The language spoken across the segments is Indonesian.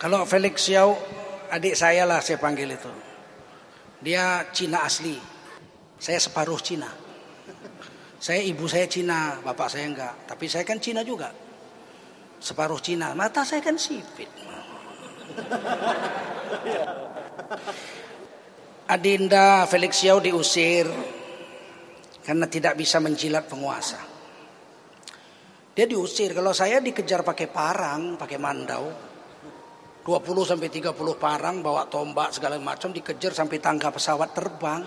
Kalau Felix Xiao adik saya lah saya panggil itu. Dia Cina asli. Saya separuh Cina. Saya ibu saya Cina, bapak saya enggak. Tapi saya kan Cina juga. Separuh Cina. Mata saya kan sipit. Adinda Felix Xiao diusir karena tidak bisa menjilat penguasa. Dia diusir. Kalau saya dikejar pakai parang, pakai mandau, 20 sampai 30 parang bawa tombak segala macam dikejar sampai tangga pesawat terbang.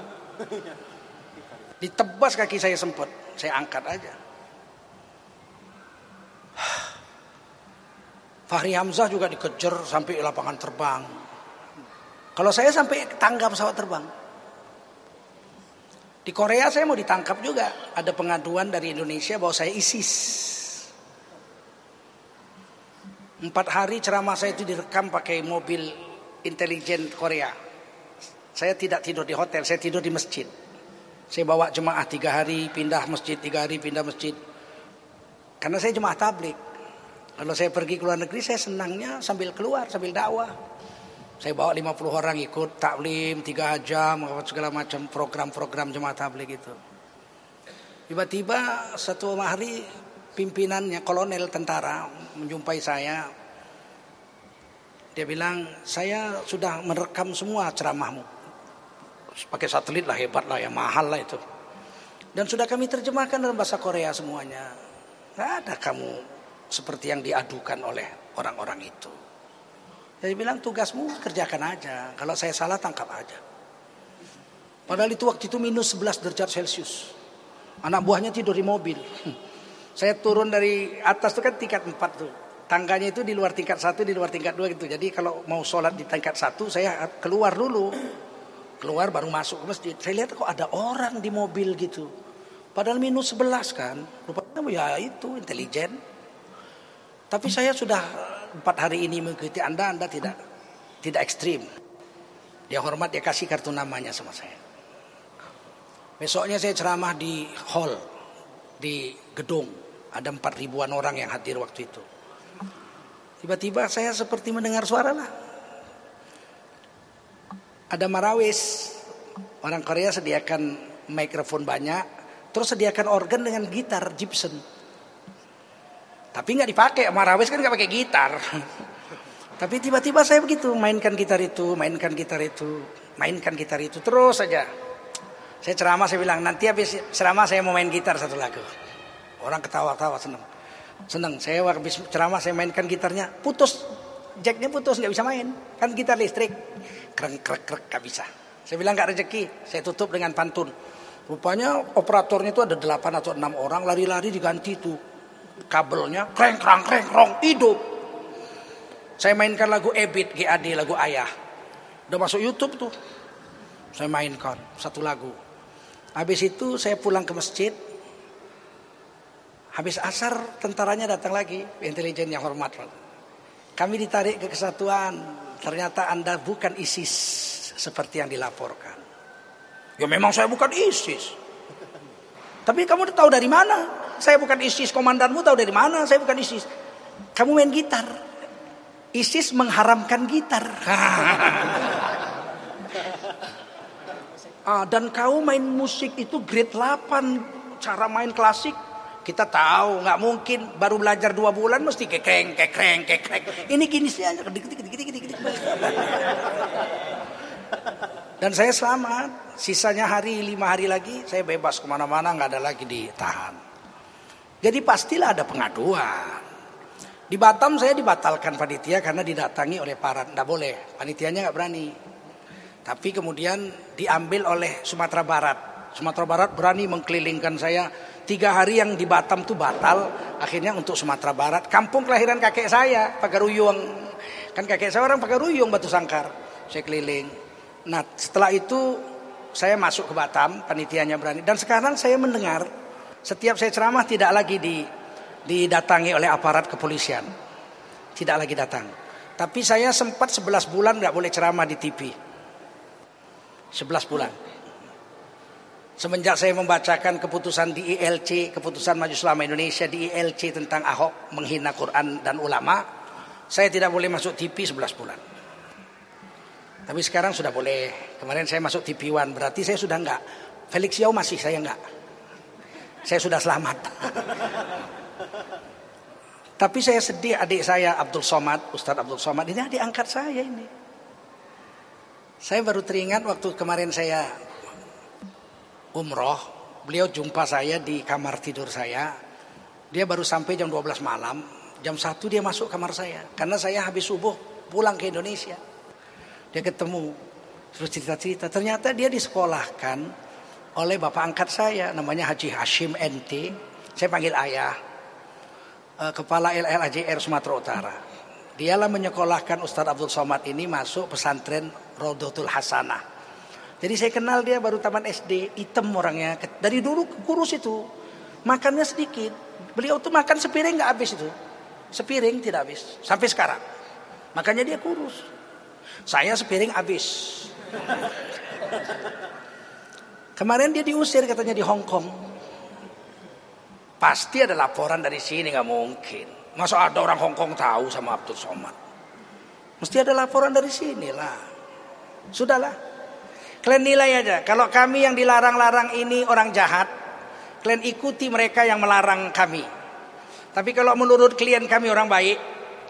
Ditebas kaki saya sempat, saya angkat aja. Fahri Hamzah juga dikejar sampai lapangan terbang. Kalau saya sampai tangga pesawat terbang. Di Korea saya mau ditangkap juga. Ada pengaduan dari Indonesia bahwa saya ISIS. Empat hari ceramah saya itu direkam pakai mobil intelijen Korea. Saya tidak tidur di hotel, saya tidur di masjid. Saya bawa jemaah tiga hari, pindah masjid, tiga hari pindah masjid. Karena saya jemaah tablik. Kalau saya pergi ke luar negeri, saya senangnya sambil keluar, sambil dakwah. Saya bawa 50 orang ikut taklim, tiga jam, segala macam program-program jemaah tablik itu. Tiba-tiba satu hari pimpinannya kolonel tentara menjumpai saya. Dia bilang, saya sudah merekam semua ceramahmu. Pakai satelit lah hebat lah ya mahal lah itu. Dan sudah kami terjemahkan dalam bahasa Korea semuanya. Gak ada kamu seperti yang diadukan oleh orang-orang itu. Dia bilang tugasmu kerjakan aja. Kalau saya salah tangkap aja. Padahal itu waktu itu minus 11 derajat Celcius. Anak buahnya tidur di mobil. Saya turun dari atas itu kan tingkat 4 tuh. Tangganya itu di luar tingkat satu, di luar tingkat dua gitu. Jadi kalau mau sholat di tingkat satu, saya keluar dulu. Keluar baru masuk ke masjid. Saya lihat kok ada orang di mobil gitu. Padahal minus 11 kan. Rupanya ya itu intelijen. Tapi saya sudah empat hari ini mengikuti Anda, Anda tidak tidak ekstrim. Dia hormat, dia kasih kartu namanya sama saya. Besoknya saya ceramah di hall, di gedung. Ada empat ribuan orang yang hadir waktu itu. Tiba-tiba saya seperti mendengar suara lah. Ada marawis. Orang Korea sediakan mikrofon banyak. Terus sediakan organ dengan gitar Gibson. Tapi nggak dipakai. Marawis kan nggak pakai gitar. Tapi tiba-tiba saya begitu mainkan gitar itu, mainkan gitar itu, mainkan gitar itu terus saja. Saya ceramah saya bilang nanti habis ceramah saya mau main gitar satu lagu. Orang ketawa-tawa senang. Senang. Saya habis ceramah saya mainkan gitarnya, putus. Jacknya putus nggak bisa main. Kan gitar listrik. Kreng krek krek nggak bisa. Saya bilang nggak rezeki. Saya tutup dengan pantun. Rupanya operatornya itu ada delapan atau enam orang lari-lari diganti tuh kabelnya kreng krang kreng krong hidup. Saya mainkan lagu Ebit GAD lagu Ayah. Udah masuk YouTube tuh. Saya mainkan satu lagu. Habis itu saya pulang ke masjid. Habis asar tentaranya datang lagi, intelijen yang hormat. Kami ditarik ke kesatuan. Ternyata Anda bukan ISIS seperti yang dilaporkan. Ya memang saya bukan ISIS. Tapi kamu tahu dari mana? Saya bukan ISIS, komandanmu tahu dari mana? Saya bukan ISIS. Kamu main gitar. ISIS mengharamkan gitar. ah, dan kau main musik itu grade 8. Cara main klasik. Kita tahu nggak mungkin baru belajar dua bulan mesti kekreng kekreng kekreng. Ini gini sih aja. Dan saya selamat. Sisanya hari lima hari lagi saya bebas ke mana-mana nggak ada lagi ditahan. Jadi pastilah ada pengaduan. Di Batam saya dibatalkan panitia karena didatangi oleh para tidak boleh. Panitianya nggak berani. Tapi kemudian diambil oleh Sumatera Barat. Sumatera Barat berani mengkelilingkan saya. Tiga hari yang di Batam tuh batal. Akhirnya untuk Sumatera Barat. Kampung kelahiran kakek saya, Pagaruyung. Kan kakek saya orang Pagaruyung, Batu Sangkar. Saya keliling. Nah setelah itu saya masuk ke Batam, panitianya berani. Dan sekarang saya mendengar setiap saya ceramah tidak lagi di, didatangi oleh aparat kepolisian. Tidak lagi datang. Tapi saya sempat 11 bulan nggak boleh ceramah di TV. 11 bulan. Semenjak saya membacakan keputusan di ILC, keputusan Majelis Ulama Indonesia di ILC tentang Ahok menghina Quran dan ulama, saya tidak boleh masuk TV 11 bulan. Tapi sekarang sudah boleh. Kemarin saya masuk TV One, berarti saya sudah enggak. Felix Yao masih, saya enggak. Saya sudah selamat. Tapi saya sedih adik saya Abdul Somad, Ustadz Abdul Somad, ini adik angkat saya ini. Saya baru teringat waktu kemarin saya umroh, beliau jumpa saya di kamar tidur saya. Dia baru sampai jam 12 malam, jam 1 dia masuk kamar saya. Karena saya habis subuh pulang ke Indonesia. Dia ketemu, terus cerita-cerita. Ternyata dia disekolahkan oleh bapak angkat saya, namanya Haji Hashim NT. Saya panggil ayah, eh, kepala LLAJR Sumatera Utara. Dialah menyekolahkan Ustadz Abdul Somad ini masuk pesantren Rodotul Hasanah. Jadi saya kenal dia baru taman SD, hitam orangnya. Dari dulu kurus itu, makannya sedikit. Beliau tuh makan sepiring nggak habis itu, sepiring tidak habis sampai sekarang. Makanya dia kurus. Saya sepiring habis. Kemarin dia diusir katanya di Hong Kong. Pasti ada laporan dari sini nggak mungkin. Masa ada orang Hong Kong tahu sama Abdul Somad? Mesti ada laporan dari sini lah. Sudahlah. Kalian nilai aja. Kalau kami yang dilarang-larang ini orang jahat, kalian ikuti mereka yang melarang kami. Tapi kalau menurut klien kami orang baik,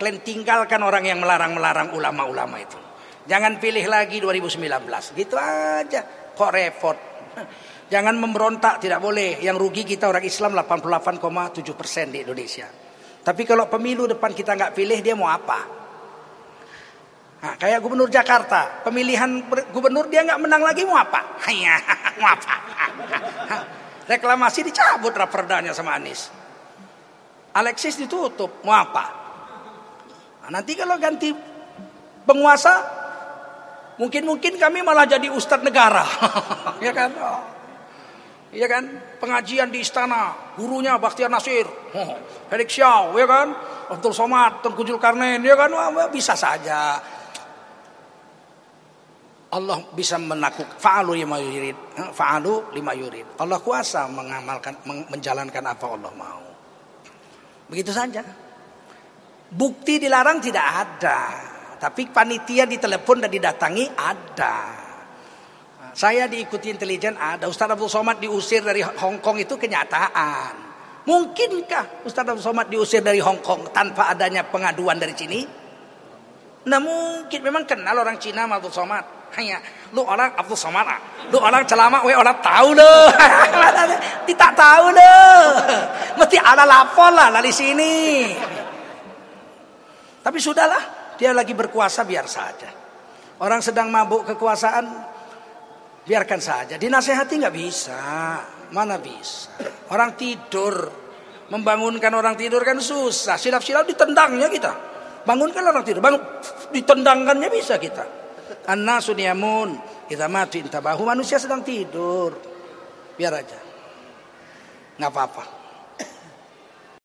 kalian tinggalkan orang yang melarang-melarang ulama-ulama itu. Jangan pilih lagi 2019. Gitu aja. Kok repot. Jangan memberontak, tidak boleh. Yang rugi kita orang Islam 88,7 persen di Indonesia. Tapi kalau pemilu depan kita nggak pilih, dia mau apa? Nah, kayak gubernur Jakarta, pemilihan gubernur dia nggak menang lagi mau apa? Hanya mau apa? Reklamasi dicabut raperdanya sama Anies. Alexis ditutup, mau apa? Nah, nanti kalau ganti penguasa Mungkin-mungkin kami malah jadi ustadz negara. ya kan? Oh. Iya kan? Pengajian di istana, gurunya Bakhtiar Nasir, oh, Felix Xiao, ya kan? Abdul Somad, Tengku Zulkarnain, ya kan? Wah, bisa saja. Allah bisa menakut fa'alu lima yurid, fa'alu lima yurid. Allah kuasa mengamalkan menjalankan apa Allah mau. Begitu saja. Bukti dilarang tidak ada. Tapi panitia ditelepon dan didatangi ada. Saya diikuti intelijen ada. Ustaz Abdul Somad diusir dari Hong Kong itu kenyataan. Mungkinkah Ustaz Abdul Somad diusir dari Hong Kong tanpa adanya pengaduan dari sini? Nah mungkin memang kenal orang Cina Abdul Somad. Hanya lu orang Abdul Somad, ah. lu orang celama, we orang tahu deh. Tidak tahu deh. Mesti ada lapor lah dari sini. Tapi sudahlah, dia lagi berkuasa biar saja. Orang sedang mabuk kekuasaan biarkan saja. Dinasehati nggak bisa, mana bisa. Orang tidur, membangunkan orang tidur kan susah. Silap-silap ditendangnya kita. Bangunkan orang tidur, bangun ditendangkannya bisa kita. Anna suniamun, kita mati intabahu manusia sedang tidur. Biar aja. Nggak apa-apa.